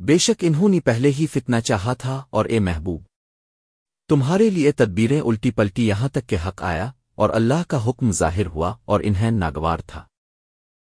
بے شک انہوں نے پہلے ہی فتنہ چاہا تھا اور اے محبوب، تمہارے لیے تدبیریں الٹی پلٹی یہاں تک کہ حق آیا اور اللہ کا حکم ظاہر ہوا اور انہیں ناگوار تھا۔